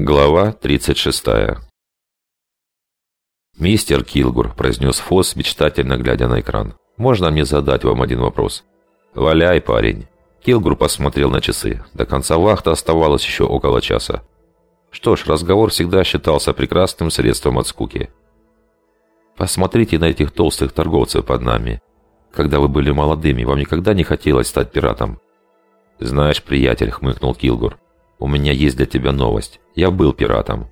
Глава 36 «Мистер Килгур», – произнес Фосс, мечтательно глядя на экран, – «можно мне задать вам один вопрос?» «Валяй, парень». Килгур посмотрел на часы. До конца вахты оставалось еще около часа. Что ж, разговор всегда считался прекрасным средством от скуки. «Посмотрите на этих толстых торговцев под нами. Когда вы были молодыми, вам никогда не хотелось стать пиратом?» «Знаешь, приятель», – хмыкнул Килгур, – «у меня есть для тебя новость. Я был пиратом».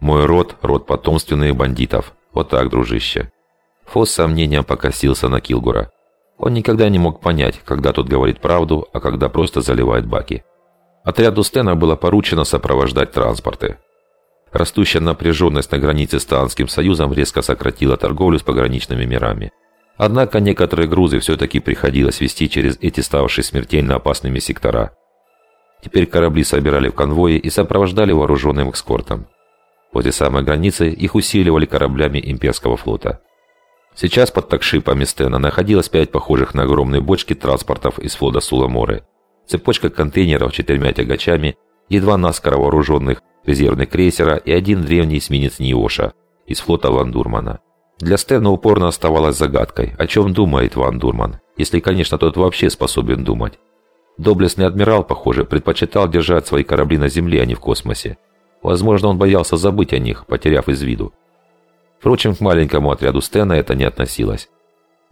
Мой род – род потомственных бандитов. Вот так, дружище. Фосс с сомнением покосился на Килгура. Он никогда не мог понять, когда тот говорит правду, а когда просто заливает баки. Отряду Стена было поручено сопровождать транспорты. Растущая напряженность на границе с Таанским Союзом резко сократила торговлю с пограничными мирами. Однако некоторые грузы все-таки приходилось вести через эти ставшие смертельно опасными сектора. Теперь корабли собирали в конвои и сопровождали вооруженным экскортом. Возле самой границы их усиливали кораблями имперского флота. Сейчас под такшипами Стена находилось пять похожих на огромные бочки транспортов из флота Суламоры. Цепочка контейнеров четырьмя тягачами, едва наскоро вооруженных резервных крейсера и один древний эсминец Ниоша из флота Ван Дурмана. Для Стена упорно оставалась загадкой, о чем думает Ван Дурман, если, конечно, тот вообще способен думать. Доблестный адмирал, похоже, предпочитал держать свои корабли на земле, а не в космосе. Возможно, он боялся забыть о них, потеряв из виду. Впрочем, к маленькому отряду Стена это не относилось.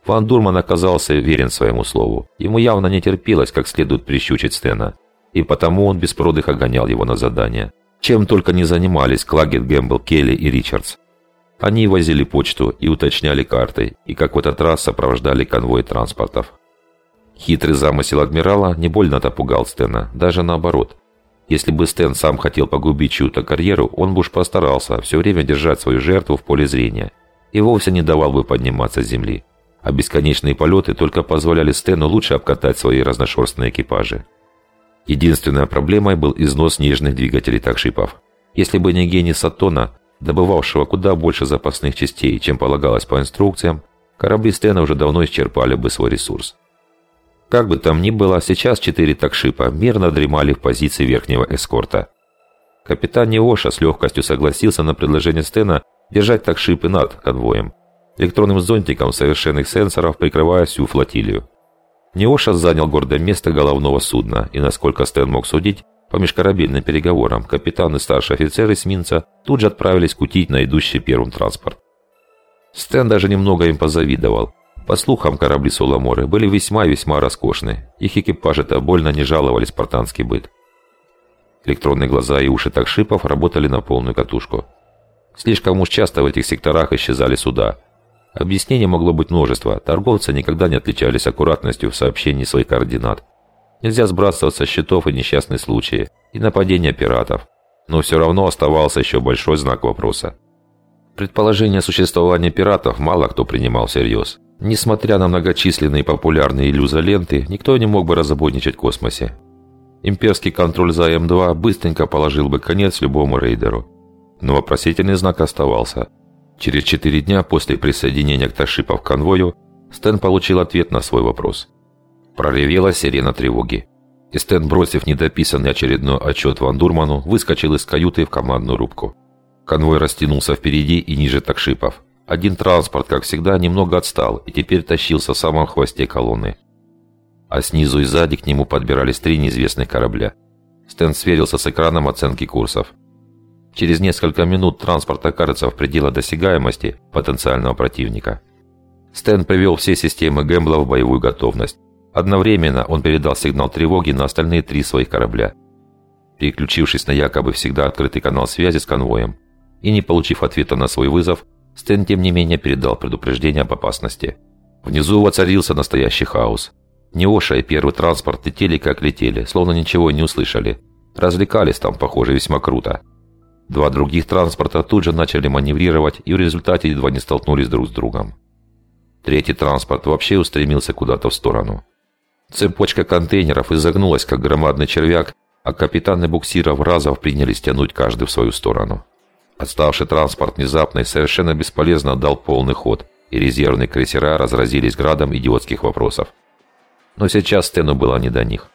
Ван Дурман оказался верен своему слову. Ему явно не терпелось как следует прищучить Стена. И потому он без продыха гонял его на задание. Чем только не занимались Клагет, Гэмбл, Келли и Ричардс. Они возили почту и уточняли карты, и как в этот раз сопровождали конвой транспортов. Хитрый замысел адмирала не больно-то пугал Стена, даже наоборот. Если бы Стэн сам хотел погубить чью-то карьеру, он бы уж постарался все время держать свою жертву в поле зрения и вовсе не давал бы подниматься с земли. А бесконечные полеты только позволяли Стэну лучше обкатать свои разношерстные экипажи. Единственной проблемой был износ нежных двигателей такшипов. Если бы не гений Сатона, добывавшего куда больше запасных частей, чем полагалось по инструкциям, корабли Стэна уже давно исчерпали бы свой ресурс. Как бы там ни было, сейчас четыре такшипа мирно дремали в позиции верхнего эскорта. Капитан Неоша с легкостью согласился на предложение Стена держать такшипы над конвоем, электронным зонтиком совершенных сенсоров прикрывая всю флотилию. Неоша занял гордое место головного судна, и, насколько Стэн мог судить, по межкорабельным переговорам капитан и старший офицер эсминца тут же отправились кутить на идущий первым транспорт. Стэн даже немного им позавидовал. По слухам, корабли Соломоры были весьма и весьма роскошны. Их экипажи-то больно не жаловали спартанский быт. Электронные глаза и уши такшипов работали на полную катушку. Слишком уж часто в этих секторах исчезали суда. Объяснений могло быть множество. Торговцы никогда не отличались аккуратностью в сообщении своих координат. Нельзя сбрасывать со счетов и несчастные случаи, и нападения пиратов. Но все равно оставался еще большой знак вопроса. Предположение существования пиратов мало кто принимал всерьез. Несмотря на многочисленные популярные иллюзоленты, никто не мог бы разобойничать в космосе. Имперский контроль за М2 быстренько положил бы конец любому рейдеру. Но вопросительный знак оставался. Через четыре дня после присоединения к Ташипа в конвою Стэн получил ответ на свой вопрос. Проревела сирена тревоги. И Стэн, бросив недописанный очередной отчет Ван Дурману, выскочил из каюты в командную рубку. Конвой растянулся впереди и ниже такшипов. Один транспорт, как всегда, немного отстал и теперь тащился в самом хвосте колонны. А снизу и сзади к нему подбирались три неизвестных корабля. Стэн сверился с экраном оценки курсов. Через несколько минут транспорт окажется в пределах досягаемости потенциального противника. Стэн привел все системы Гэмбла в боевую готовность. Одновременно он передал сигнал тревоги на остальные три своих корабля. Переключившись на якобы всегда открытый канал связи с конвоем и не получив ответа на свой вызов, Стэн, тем не менее, передал предупреждение об опасности. Внизу воцарился настоящий хаос. Неоша и первый транспорт летели как летели, словно ничего не услышали. Развлекались там, похоже, весьма круто. Два других транспорта тут же начали маневрировать и в результате едва не столкнулись друг с другом. Третий транспорт вообще устремился куда-то в сторону. Цепочка контейнеров изогнулась, как громадный червяк, а капитаны буксиров разов принялись тянуть каждый в свою сторону. Отставший транспорт внезапно и совершенно бесполезно дал полный ход, и резервные крейсера разразились градом идиотских вопросов. Но сейчас Стэну было не до них.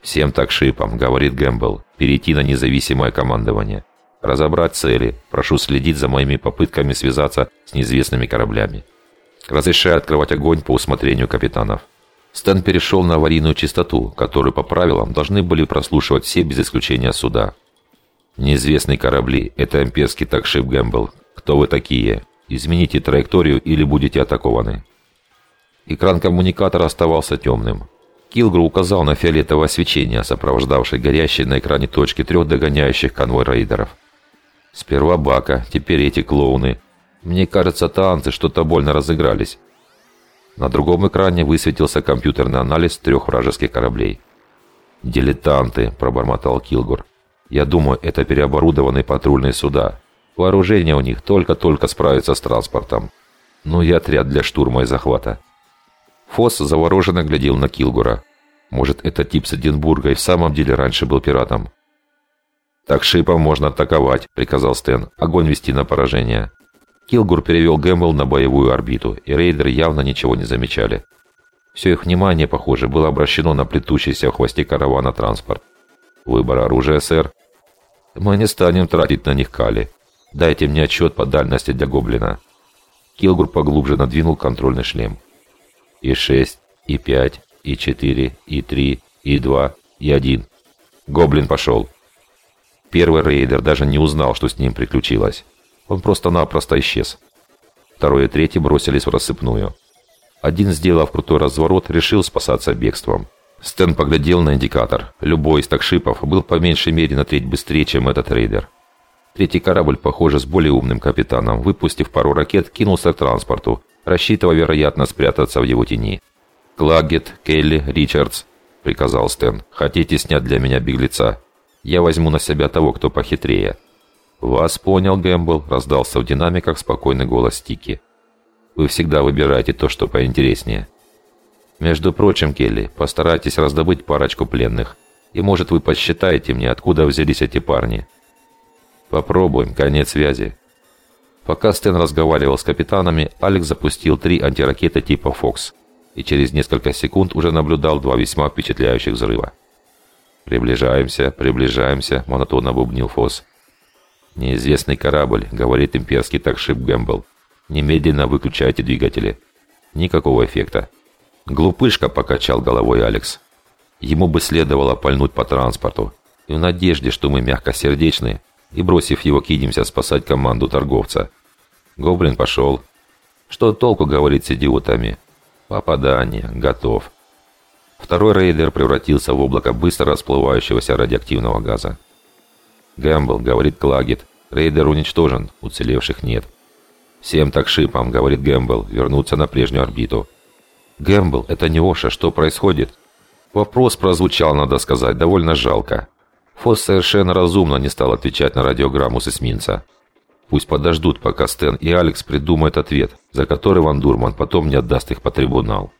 «Всем так шипом», — говорит Гэмбл, — «перейти на независимое командование. Разобрать цели. Прошу следить за моими попытками связаться с неизвестными кораблями. Разрешаю открывать огонь по усмотрению капитанов». Стэн перешел на аварийную частоту, которую по правилам должны были прослушивать все без исключения суда. «Неизвестные корабли. Это имперский такшип Гэмбл. Кто вы такие? Измените траекторию или будете атакованы». Экран коммуникатора оставался темным. Килгру указал на фиолетовое свечение, сопровождавшее горящие на экране точки трех догоняющих конвой рейдеров. Сперва Бака, теперь эти клоуны. Мне кажется, танцы что-то больно разыгрались. На другом экране высветился компьютерный анализ трех вражеских кораблей. «Дилетанты», – пробормотал Килгур. «Я думаю, это переоборудованные патрульные суда. Вооружение у них только-только справится с транспортом. Ну и отряд для штурма и захвата». Фосс завороженно глядел на Килгура. Может, этот тип с Эдинбурга и в самом деле раньше был пиратом? «Так шипом можно атаковать», — приказал Стэн. «Огонь вести на поражение». Килгур перевел Гэмбл на боевую орбиту, и рейдеры явно ничего не замечали. Все их внимание, похоже, было обращено на плетущийся в хвосте каравана транспорт. «Выбор оружия, сэр?» «Мы не станем тратить на них кали. Дайте мне отчет по дальности для гоблина». Килгур поглубже надвинул контрольный шлем и шесть, и пять, и четыре, и три, и два, и один. Гоблин пошел. Первый рейдер даже не узнал, что с ним приключилось. Он просто-напросто исчез. Второй и третий бросились в рассыпную. Один, сделав крутой разворот, решил спасаться бегством. Стэн поглядел на индикатор. Любой из такшипов был по меньшей мере на треть быстрее, чем этот рейдер. Третий корабль, похоже, с более умным капитаном, выпустив пару ракет, кинулся к транспорту, рассчитывая, вероятно, спрятаться в его тени. «Клагет, Келли, Ричардс», — приказал Стэн, — «хотите снять для меня беглеца? Я возьму на себя того, кто похитрее». «Вас понял, Гэмбл», — раздался в динамиках спокойный голос Стики. «Вы всегда выбираете то, что поинтереснее». «Между прочим, Келли, постарайтесь раздобыть парочку пленных, и, может, вы посчитаете мне, откуда взялись эти парни». «Попробуем, конец связи». Пока Стэн разговаривал с капитанами, Алекс запустил три антиракеты типа «Фокс» и через несколько секунд уже наблюдал два весьма впечатляющих взрыва. «Приближаемся, приближаемся», — монотонно бубнил Фосс. «Неизвестный корабль», — говорит имперский такшип Гэмбл. «Немедленно выключайте двигатели». Никакого эффекта. Глупышка покачал головой Алекс. Ему бы следовало пальнуть по транспорту. И в надежде, что мы мягкосердечны, и, бросив его, кинемся спасать команду торговца. Гоблин пошел. Что толку говорить с идиотами? Попадание. Готов. Второй рейдер превратился в облако быстро расплывающегося радиоактивного газа. «Гэмбл», — говорит Клагет, — «рейдер уничтожен, уцелевших нет». «Всем так шипом», — говорит Гэмбл, — «вернуться на прежнюю орбиту». «Гэмбл, это не Оша, что происходит?» Вопрос прозвучал, надо сказать, довольно жалко. Фосс совершенно разумно не стал отвечать на радиограмму с эсминца. Пусть подождут, пока Стэн и Алекс придумают ответ, за который Ван Дурман потом не отдаст их по трибунал.